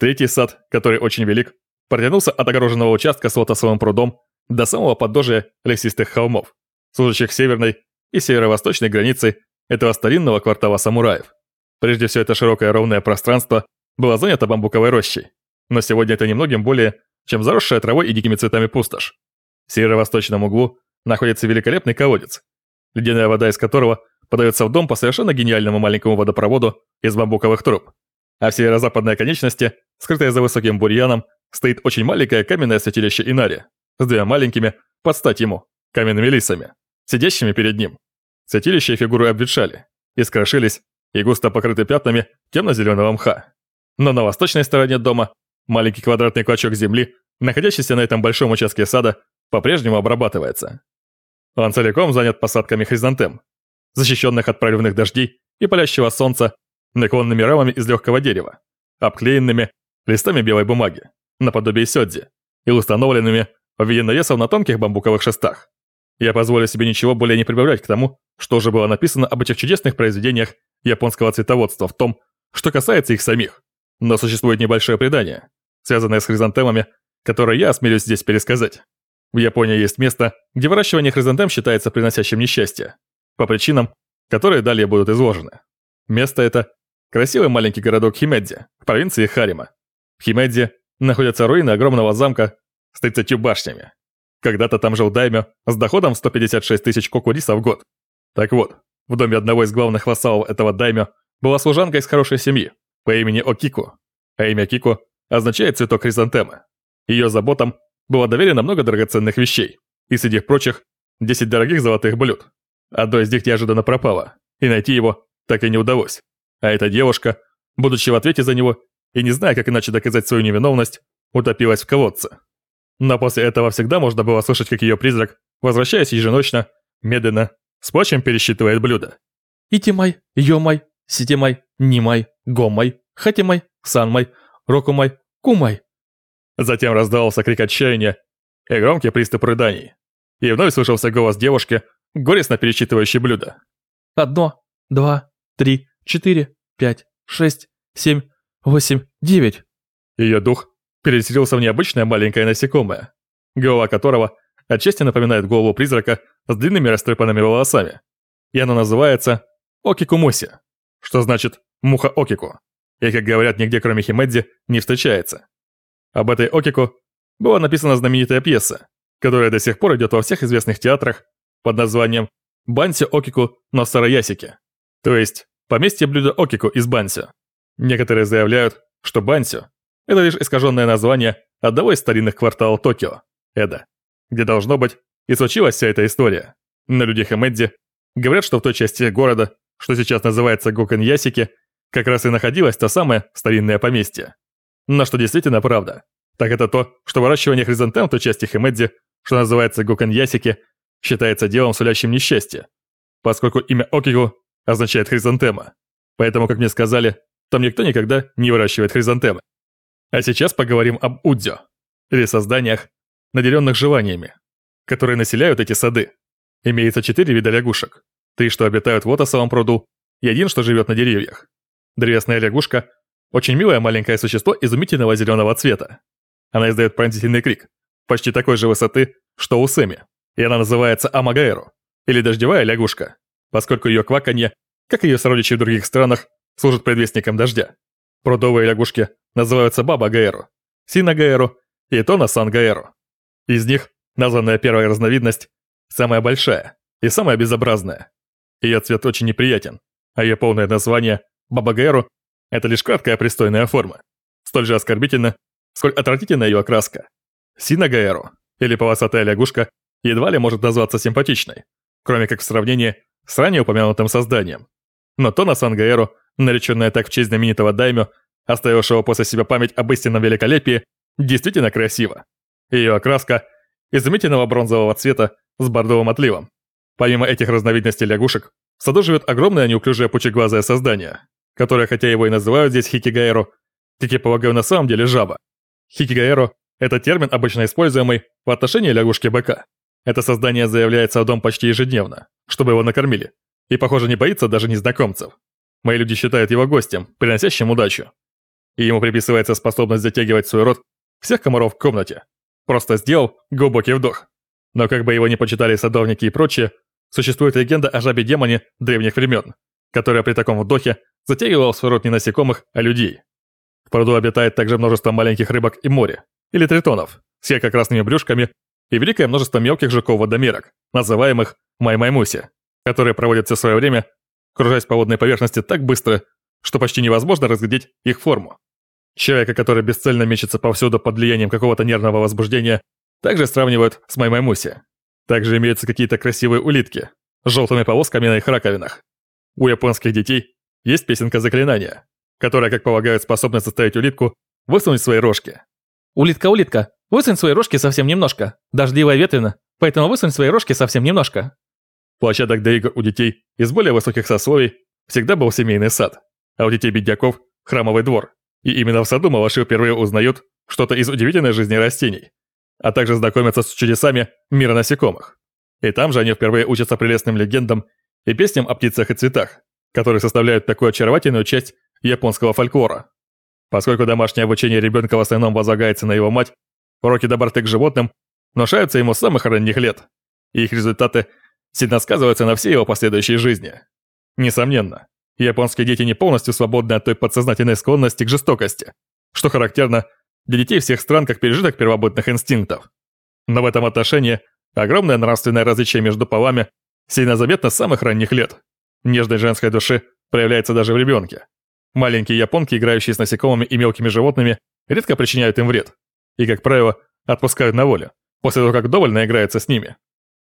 Третий сад, который очень велик, протянулся от огороженного участка с лотосовым прудом до самого подножия лесистых холмов, служащих северной и северо-восточной границей этого старинного квартала самураев. Прежде всего, это широкое ровное пространство было занято бамбуковой рощей, но сегодня это немногим более, чем заросшая травой и дикими цветами пустошь. В северо-восточном углу находится великолепный колодец, ледяная вода из которого подается в дом по совершенно гениальному маленькому водопроводу из бамбуковых труб. А в северо-западной конечности, скрытая за высоким бурьяном, стоит очень маленькое каменное святилище Инари с двумя маленькими, под стать ему, каменными лисами, сидящими перед ним. Святилище и фигуры обветшали, искрошились и густо покрыты пятнами темно-зеленого мха. Но на восточной стороне дома маленький квадратный клочок земли, находящийся на этом большом участке сада, по-прежнему обрабатывается. Он целиком занят посадками хризантем, защищенных от проливных дождей и палящего солнца наклонными рамами из легкого дерева, обклеенными листами белой бумаги, наподобие сёдзи, и установленными в виде навесов на тонких бамбуковых шестах. Я позволю себе ничего более не прибавлять к тому, что уже было написано об этих чудесных произведениях японского цветоводства в том, что касается их самих. Но существует небольшое предание, связанное с хризантемами, которое я осмелюсь здесь пересказать. В Японии есть место, где выращивание хризантем считается приносящим несчастье, по причинам, которые далее будут изложены. Место это – красивый маленький городок Химедзи в провинции Харима. В Химедзи находятся руины огромного замка с 30 башнями. Когда-то там жил даймё с доходом в 156 тысяч кокуриса в год. Так вот, в доме одного из главных вассалов этого даймё была служанка из хорошей семьи по имени Окику, а имя Кику означает цветок хризантемы. Ее заботам было доверено много драгоценных вещей, и среди прочих 10 дорогих золотых блюд. Одно из них неожиданно пропало, и найти его так и не удалось. А эта девушка, будучи в ответе за него и не зная, как иначе доказать свою невиновность, утопилась в колодце. Но после этого всегда можно было слышать, как ее призрак, возвращаясь еженочно, медленно, с плачем пересчитывает блюда. Итимай, Йомай, Ситимай, Нимай, Гомай, Хатимай, Санмай, Рокумай, Кумай. Затем раздался крик отчаяния и громкий приступ рыданий. И вновь слышался голос девушки, горестно пересчитывающей блюда. Одно, два, три, четыре, пять, шесть, семь, восемь, девять. Ее дух переселился в необычное маленькое насекомое, голова которого отчасти напоминает голову призрака с длинными растрепанными волосами. И оно называется Окикумуси, что значит «муха Окику», и, как говорят, нигде кроме Химедзи не встречается. Об этой Окику была написана знаменитая пьеса, которая до сих пор идет во всех известных театрах под названием «Банси Окику но Сараясики», то есть «Поместье блюда Окику из Бансио». Некоторые заявляют, что Бансио это лишь искаженное название одного из старинных кварталов Токио, Эда, где должно быть и случилась вся эта история. На люди Хэмэдзи говорят, что в той части города, что сейчас называется Гокеньясики, как раз и находилось то самое старинное поместье. Но что действительно правда, так это то, что выращивание хризантем в той части Хэмэдзи, что называется Гокеньясики, считается делом, сулящим несчастье, поскольку имя Окигу означает хризантема. Поэтому, как мне сказали, там никто никогда не выращивает хризантемы. А сейчас поговорим об Удзё, или созданиях, наделенных желаниями, которые населяют эти сады. Имеется четыре вида лягушек. Три, что обитают в лотосовом пруду, и один, что живет на деревьях. Древесная лягушка – очень милое маленькое существо изумительного зеленого цвета. Она издает пронзительный крик, почти такой же высоты, что у Сэми, и она называется Амагаэру, или дождевая лягушка, поскольку ее кваканье, как и ее сородичи в других странах, служит предвестником дождя. Прудовые лягушки называются Баба Гаэру, Сина Гаэру и Тона Сан Гаэру. Из них названная первая разновидность самая большая и самая безобразная. Ее цвет очень неприятен, а ее полное название Баба Гаэру – это лишь краткая пристойная форма. Столь же оскорбительно, сколь отвратительна ее окраска. Сина Гаэру, или полосатая лягушка, едва ли может назваться симпатичной, кроме как в сравнении с ранее упомянутым созданием. Но Тона Сан Гаэру нареченная так в честь знаменитого даймё, оставившего после себя память об истинном великолепии, действительно красиво. Ее окраска изумительного бронзового цвета с бордовым отливом. Помимо этих разновидностей лягушек, в саду живет огромное неуклюжее пучеглазое создание, которое, хотя его и называют здесь хикигаэру, как я полагаю, на самом деле жаба. Хикигаэру – это термин, обычно используемый в отношении лягушки-быка. Это создание заявляется в дом почти ежедневно, чтобы его накормили, и, похоже, не боится даже незнакомцев. Мои люди считают его гостем, приносящим удачу. и ему приписывается способность затягивать свой рот всех комаров в комнате. Просто сделал глубокий вдох. Но как бы его ни почитали садовники и прочие, существует легенда о жабе-демоне древних времен, которая при таком вдохе затягивала в свой рот не насекомых, а людей. В пруду обитает также множество маленьких рыбок и море, или тритонов, с ярко-красными брюшками и великое множество мелких жуков-водомерок, называемых маймаймуси, которые проводят все свое время, кружась по водной поверхности так быстро, что почти невозможно разглядеть их форму. Человека, который бесцельно мечется повсюду под влиянием какого-то нервного возбуждения, также сравнивают с маймаймуси. Также имеются какие-то красивые улитки с желтыми полосками на их раковинах. У японских детей есть песенка заклинания, которая, как полагают, способна заставить улитку высунуть свои рожки. «Улитка, улитка, высунь свои рожки совсем немножко. Дождливо и ветрено, поэтому высунь свои рожки совсем немножко». Площадок для игр у детей из более высоких сословий всегда был семейный сад, а у детей бедняков – храмовый двор. И именно в саду малыши впервые узнают что-то из удивительной жизни растений, а также знакомятся с чудесами мира насекомых. И там же они впервые учатся прелестным легендам и песням о птицах и цветах, которые составляют такую очаровательную часть японского фольклора. Поскольку домашнее обучение ребенка в основном возлагается на его мать, уроки доброты к животным внушаются ему с самых ранних лет, и их результаты сильно сказываются на всей его последующей жизни. Несомненно, японские дети не полностью свободны от той подсознательной склонности к жестокости, что характерно для детей всех стран как пережиток первобытных инстинктов. Но в этом отношении огромное нравственное различие между полами сильно заметно с самых ранних лет. Нежность женской души проявляется даже в ребенке. Маленькие японки, играющие с насекомыми и мелкими животными, редко причиняют им вред. И, как правило, отпускают на волю, после того, как довольно играется с ними.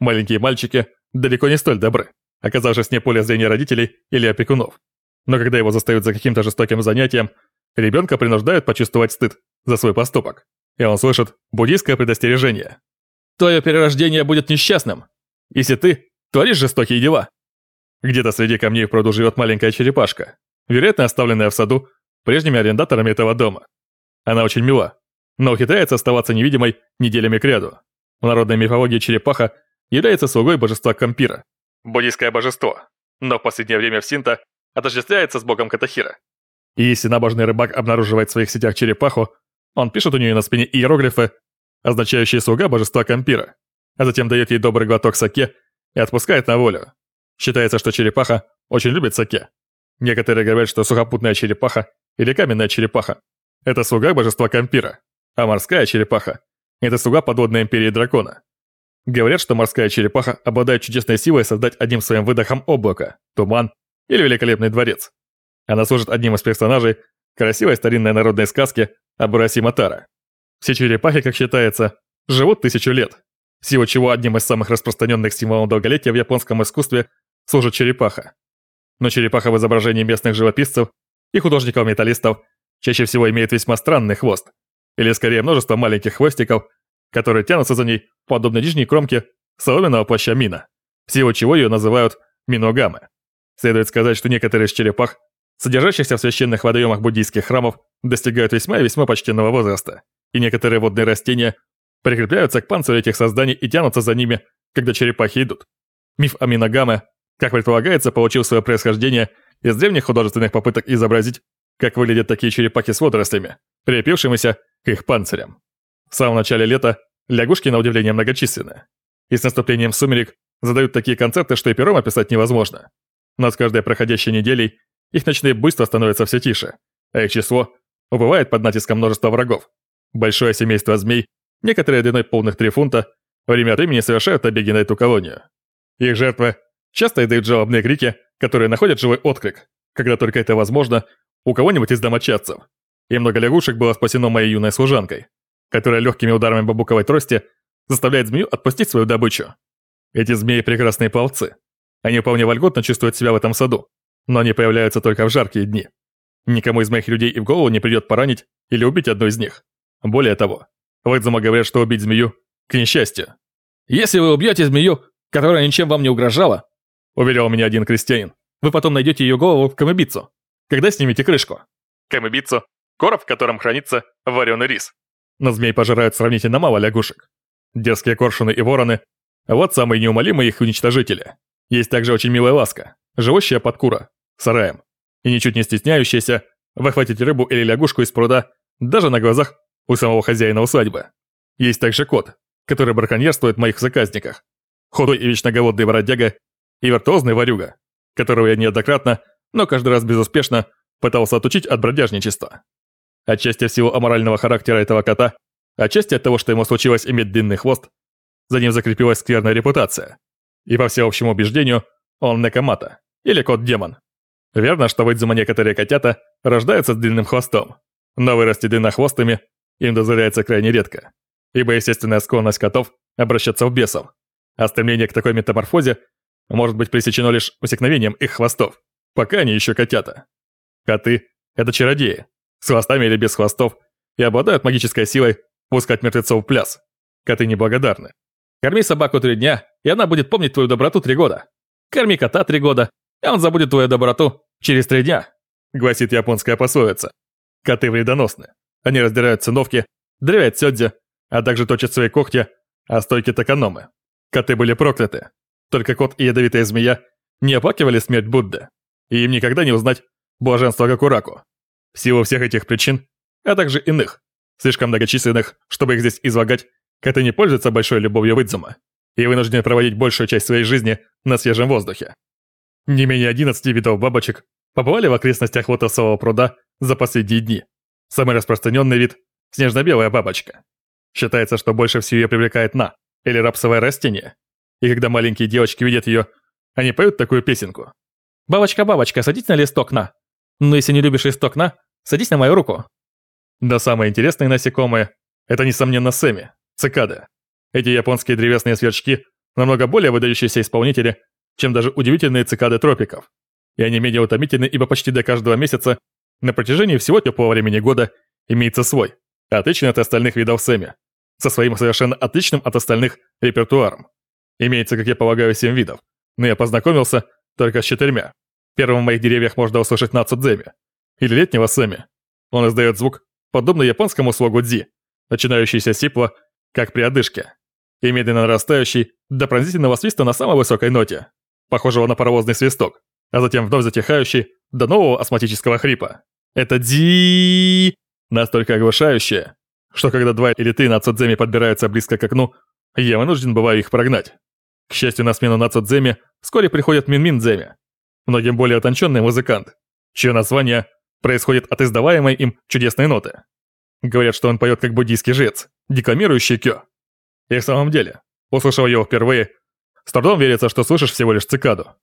Маленькие мальчики далеко не столь добры, оказавшись вне поля зрения родителей или опекунов. Но когда его застают за каким-то жестоким занятием, ребенка принуждают почувствовать стыд за свой поступок. И он слышит буддийское предостережение. «Твое перерождение будет несчастным, если ты творишь жестокие дела». Где-то среди камней в пруду живет маленькая черепашка, вероятно оставленная в саду прежними арендаторами этого дома. Она очень мила, но ухитряется оставаться невидимой неделями кряду. В народной мифологии черепаха является слугой божества Кампира, буддийское божество, но в последнее время в Синта отождествляется с богом Катахира. И если набожный рыбак обнаруживает в своих сетях черепаху, он пишет у нее на спине иероглифы, означающие слуга божества Кампира, а затем дает ей добрый глоток саке и отпускает на волю. Считается, что черепаха очень любит саке. Некоторые говорят, что сухопутная черепаха или каменная черепаха – это слуга божества Кампира, а морская черепаха – это слуга подводной империи дракона. Говорят, что морская черепаха обладает чудесной силой создать одним своим выдохом облако, туман или великолепный дворец. Она служит одним из персонажей красивой старинной народной сказки об Ураси Матара. Все черепахи, как считается, живут тысячу лет, всего чего одним из самых распространенных символов долголетия в японском искусстве служит черепаха. Но черепаха в изображении местных живописцев и художников-металлистов чаще всего имеет весьма странный хвост, или скорее множество маленьких хвостиков, которые тянутся за ней, подобно нижней кромке соломенного плаща мина, всего чего ее называют миногамы. Следует сказать, что некоторые из черепах, содержащихся в священных водоемах буддийских храмов, достигают весьма и весьма почтенного возраста, и некоторые водные растения прикрепляются к панцирю этих созданий и тянутся за ними, когда черепахи идут. Миф о Миногаме, как предполагается, получил свое происхождение из древних художественных попыток изобразить, как выглядят такие черепахи с водорослями, прилепившимися к их панцирям. В самом начале лета лягушки, на удивление, многочисленны. И с наступлением сумерек задают такие концерты, что и пером описать невозможно. Но с каждой проходящей неделей их ночные буйства становятся все тише, а их число убывает под натиском множества врагов. Большое семейство змей, некоторые длиной полных три фунта, время от времени совершают набеги на эту колонию. Их жертвы часто издают жалобные крики, которые находят живой отклик, когда только это возможно, у кого-нибудь из домочадцев. И много лягушек было спасено моей юной служанкой, которая легкими ударами бабуковой трости заставляет змею отпустить свою добычу. Эти змеи прекрасные полцы. Они вполне вольготно чувствуют себя в этом саду, но они появляются только в жаркие дни. Никому из моих людей и в голову не придет поранить или убить одну из них. Более того, в Экзума говорят, что убить змею – к несчастью. «Если вы убьете змею, которая ничем вам не угрожала», – уверял меня один крестьянин, «вы потом найдете ее голову в камыбицу, когда снимете крышку». Камыбицу – короб, в котором хранится вареный рис. Но змей пожирают сравнительно мало лягушек. Дерзкие коршуны и вороны – вот самые неумолимые их уничтожители. Есть также очень милая ласка, живущая под кура, сараем, и ничуть не стесняющаяся выхватить рыбу или лягушку из пруда даже на глазах у самого хозяина усадьбы. Есть также кот, который браконьерствует в моих заказниках. Худой и вечно голодный бродяга и виртуозный ворюга, которого я неоднократно, но каждый раз безуспешно пытался отучить от бродяжничества. Отчасти всего аморального характера этого кота, отчасти от того, что ему случилось иметь длинный хвост, за ним закрепилась скверная репутация. И по всеобщему убеждению, он Некомата, или кот-демон. Верно, что в Идзума некоторые котята рождаются с длинным хвостом, но вырасти длиннохвостыми им дозволяется крайне редко, ибо естественная склонность котов обращаться в бесов, а стремление к такой метаморфозе может быть пресечено лишь усекновением их хвостов, пока они еще котята. Коты – это чародеи, с хвостами или без хвостов, и обладают магической силой пускать мертвецов в пляс. Коты неблагодарны. Корми собаку три дня, и она будет помнить твою доброту три года. Корми кота три года, и он забудет твою доброту через три дня, гласит японская пословица. Коты вредоносны. Они раздирают циновки, древят сёдзи, а также точат свои когти, а стойки токаномы. Коты были прокляты. Только кот и ядовитая змея не оплакивали смерть Будды, и им никогда не узнать блаженство Гакураку. В силу всех этих причин, а также иных, слишком многочисленных, чтобы их здесь излагать, коты не пользуются большой любовью Выдзума и вынуждены проводить большую часть своей жизни на свежем воздухе. Не менее 11 видов бабочек побывали в окрестностях Лотосового пруда за последние дни. Самый распространенный вид – снежно-белая бабочка. Считается, что больше всего ее привлекает на, или рапсовое растение. И когда маленькие девочки видят ее, они поют такую песенку. «Бабочка, бабочка, садись на листок на. Но если не любишь листок на, садись на мою руку». Да самые интересные насекомые – это, несомненно, семи, цикады. Эти японские древесные сверчки намного более выдающиеся исполнители, чем даже удивительные цикады тропиков. И они менее утомительны, ибо почти до каждого месяца на протяжении всего теплого времени года имеется свой, отличный от остальных видов Сэмми, со своим совершенно отличным от остальных репертуаром. Имеется, как я полагаю, семь видов, но я познакомился только с четырьмя. Первым в моих деревьях можно услышать Нацудземи, или летнего Сэмми. Он издает звук, подобный японскому слогу дзи, начинающийся сипло, как при одышке, и медленно нарастающий до пронзительного свиста на самой высокой ноте, похожего на паровозный свисток, а затем вновь затихающий до нового астматического хрипа. Это ди настолько оглушающее, что когда два или три нацудземи подбираются близко к окну, я вынужден бываю их прогнать. К счастью, на смену нацудземи вскоре приходит Минмин-дземи, многим более утонченный музыкант, чье название происходит от издаваемой им чудесной ноты. Говорят, что он поет как буддийский жрец, декламирующий кё. И в самом деле, услышав его впервые, с трудом верится, что слышишь всего лишь цикаду.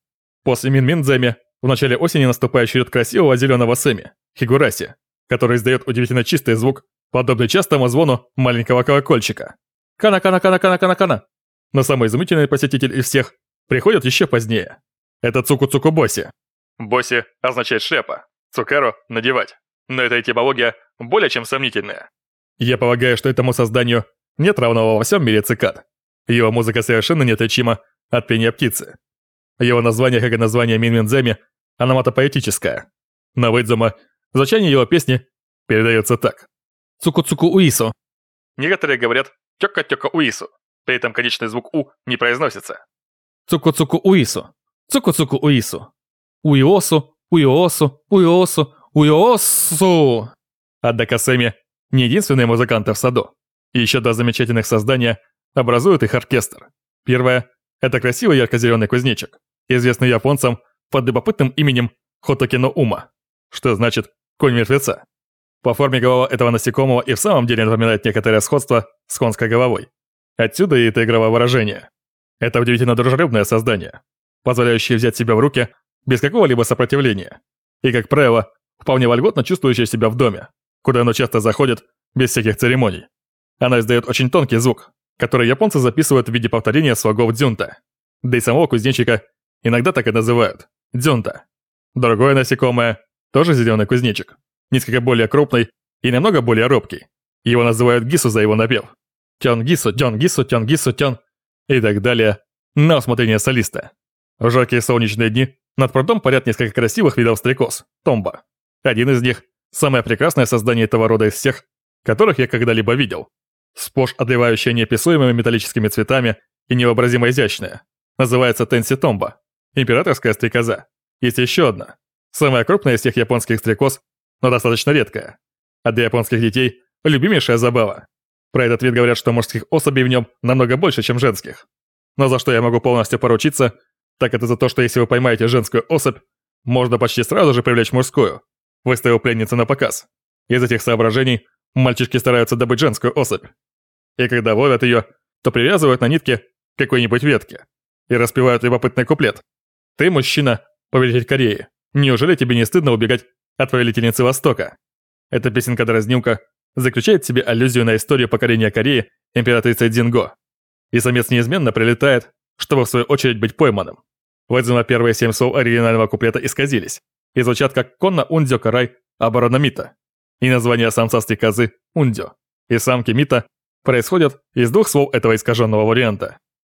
После Минмин-дземи в начале осени наступает черед красивого зеленого Сэми, Хигураси, который издает удивительно чистый звук, подобный частому звону маленького колокольчика. Кана-кана-кана-кана-кана-кана. Но самый изумительный посетитель из всех приходит еще позднее. Это Цуку-Цуку Боси. Боси означает шляпа, Цукеру – надевать. Но эта этимология более чем сомнительная. Я полагаю, что этому созданию нет равного во всем мире цикад. Его музыка совершенно неотличима от пения птицы. Его название, как и название Минминземи, аноматопоэтическое. На Вэйдзума звучание его песни передается так. Цуку-цуку уису. Некоторые говорят тёка-тёка уису. При этом конечный звук «у» не произносится. Цуку-цуку уису. Цуку-цуку уису. Уиосу, уиосу, уиосу, уиосу. Однако Сэмми не единственные музыканты в саду. Еще два замечательных создания образуют их оркестр. Первое – это красивый ярко-зеленый кузнечик, известный японцам под любопытным именем Хотокино Ума, что значит «конь мертвеца». По форме голова этого насекомого и в самом деле напоминает некоторое сходство с конской головой. Отсюда и это игровое выражение. Это удивительно дружелюбное создание, позволяющее взять себя в руки без какого-либо сопротивления. И, как правило, вполне вольготно чувствующее себя в доме, куда оно часто заходит без всяких церемоний. Она издает очень тонкий звук, который японцы записывают в виде повторения слогов дзюнта. Да и самого кузнечика иногда так и называют – дзюнта. Другое насекомое – тоже зеленый кузнечик, несколько более крупный и намного более робкий. Его называют гису за его напев. Тён гису, тён гису, тён гису, тён и так далее на усмотрение солиста. Жаркие солнечные дни над прудом парят несколько красивых видов стрекоз – томба. Один из них – самое прекрасное создание этого рода из всех, которых я когда-либо видел. Сплошь отливающая неописуемыми металлическими цветами и невообразимо изящная. Называется Тенси Томба. Императорская стрекоза. Есть еще одна. Самая крупная из всех японских стрекоз но достаточно редкое. А для японских детей – любимейшая забава. Про этот вид говорят, что мужских особей в нем намного больше, чем женских. Но за что я могу полностью поручиться, так это за то, что если вы поймаете женскую особь, можно почти сразу же привлечь мужскую, выставив пленницу на показ. Из этих соображений мальчишки стараются добыть женскую особь. И когда ловят ее, то привязывают на нитке какой-нибудь ветки и распевают любопытный куплет. «Ты, мужчина, повелитель Кореи, неужели тебе не стыдно убегать от повелительницы Востока?» Эта песенка-дразнилка заключает в себе аллюзию на историю покорения Кореи императрицей Динго. И самец неизменно прилетает, чтобы в свою очередь быть пойманным. Вызвано первые семь слов оригинального куплета исказились и звучат как «Конна ундзё карай оборона мита». И название самца стрекозы – ундзё. И самки мита происходят из двух слов этого искаженного варианта.